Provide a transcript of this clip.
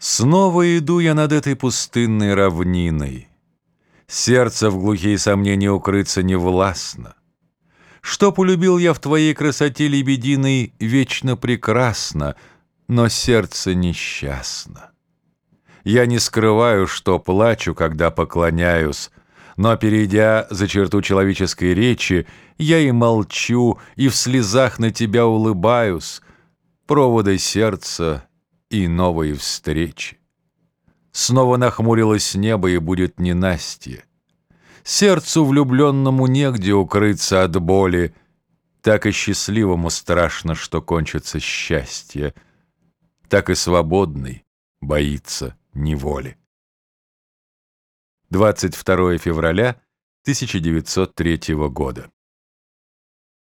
Снова иду я над этой пустынной равниной. Сердце в глухие сомнения укрыться не властно. Что полюбил я в твоей красоте лебединой вечно прекрасно, но сердце несчастно. Я не скрываю, что плачу, когда поклоняюсь, но, перейдя за черту человеческой речи, я и молчу, и в слезах на тебя улыбаюсь, проводы сердца и новые встречи. Снова нахмурилось небо, и будет ненастье. Сердцу влюбленному негде укрыться от боли, Так и счастливому страшно, что кончится счастье, Так и свободный боится неволи. 22 февраля 1903 года.